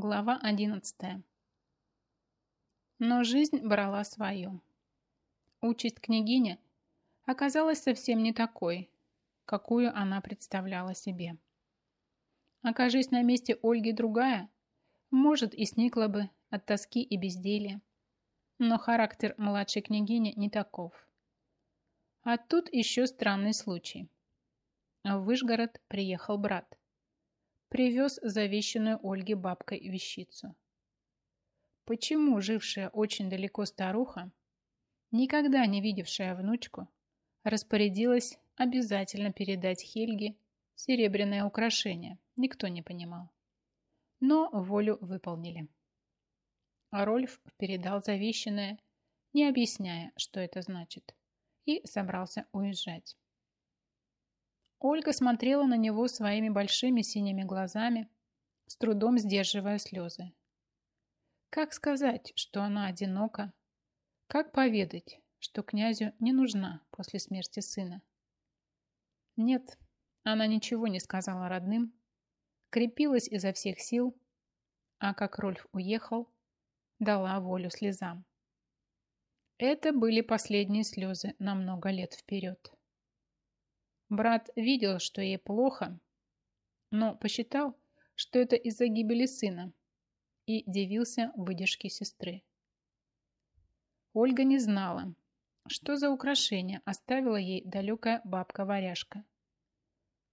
Глава 11. Но жизнь брала свое. Участь княгини оказалась совсем не такой, какую она представляла себе. Окажись на месте Ольги другая, может и сникла бы от тоски и безделия. Но характер младшей княгини не таков. А тут еще странный случай. В Вышгород приехал брат привез завещанную Ольге бабкой вещицу. Почему жившая очень далеко старуха, никогда не видевшая внучку, распорядилась обязательно передать Хельге серебряное украшение, никто не понимал. Но волю выполнили. А Рольф передал завещанное, не объясняя, что это значит, и собрался уезжать. Ольга смотрела на него своими большими синими глазами, с трудом сдерживая слезы. Как сказать, что она одинока? Как поведать, что князю не нужна после смерти сына? Нет, она ничего не сказала родным, крепилась изо всех сил, а как Рольф уехал, дала волю слезам. Это были последние слезы на много лет вперед. Брат видел, что ей плохо, но посчитал, что это из-за гибели сына, и дивился выдержке сестры. Ольга не знала, что за украшение оставила ей далекая бабка-варяжка,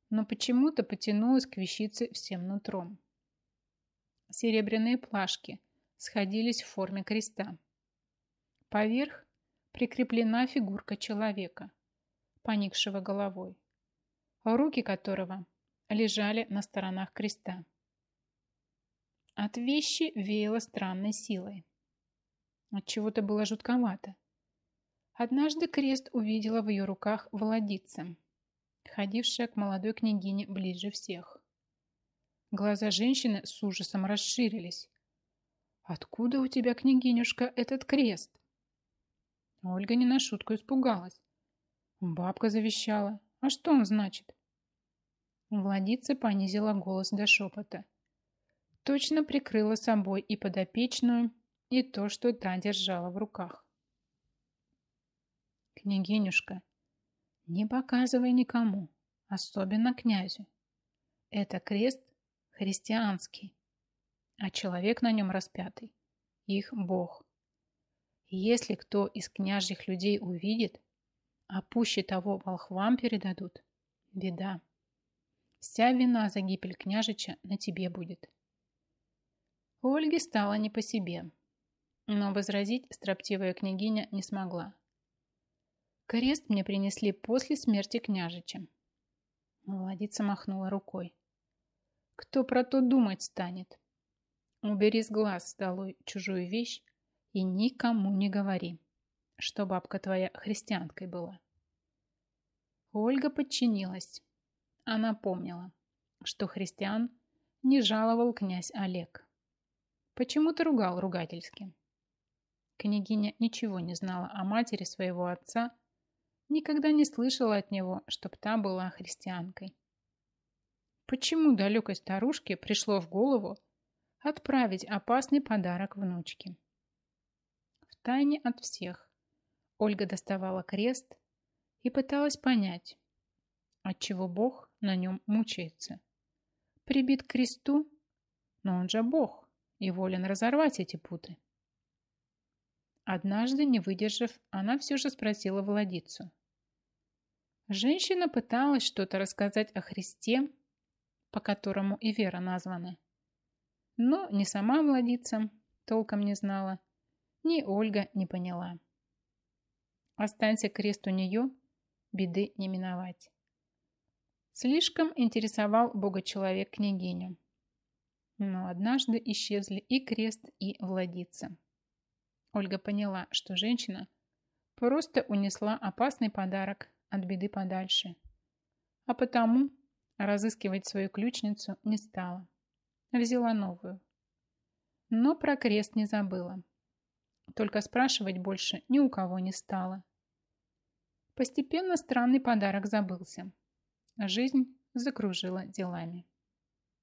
но почему-то потянулась к вещице всем нутром. Серебряные плашки сходились в форме креста. Поверх прикреплена фигурка человека, поникшего головой руки которого лежали на сторонах креста. От вещи веяло странной силой. От чего-то было жутковато. Однажды крест увидела в ее руках Володица, ходившая к молодой княгине ближе всех. Глаза женщины с ужасом расширились. «Откуда у тебя, княгинюшка, этот крест?» Ольга не на шутку испугалась. Бабка завещала. А что он значит? Владица понизила голос до шепота. Точно прикрыла собой и подопечную, и то, что та держала в руках. Княгинюшка, не показывай никому, особенно князю. Это крест христианский, а человек на нем распятый, их бог. Если кто из княжьих людей увидит, а пуще того волхвам передадут, беда. Вся вина за гибель княжича на тебе будет. У Ольги стало не по себе, но возразить строптивая княгиня не смогла. Крест мне принесли после смерти княжича. Молодица махнула рукой. Кто про то думать станет? Убери с глаз долой чужую вещь и никому не говори что бабка твоя христианкой была. Ольга подчинилась. Она помнила, что христиан не жаловал князь Олег. Почему-то ругал ругательски. Княгиня ничего не знала о матери своего отца, никогда не слышала от него, чтоб та была христианкой. Почему далекой старушке пришло в голову отправить опасный подарок внучке? В тайне от всех Ольга доставала крест и пыталась понять, отчего Бог на нем мучается. Прибит к кресту, но он же Бог и волен разорвать эти путы. Однажды, не выдержав, она все же спросила Владицу. Женщина пыталась что-то рассказать о Христе, по которому и вера названа. Но ни сама Владица толком не знала, ни Ольга не поняла. Останься крест у нее, беды не миновать. Слишком интересовал бога-человек княгиню. Но однажды исчезли и крест, и владица. Ольга поняла, что женщина просто унесла опасный подарок от беды подальше. А потому разыскивать свою ключницу не стала. Взяла новую. Но про крест не забыла. Только спрашивать больше ни у кого не стало. Постепенно странный подарок забылся. Жизнь закружила делами.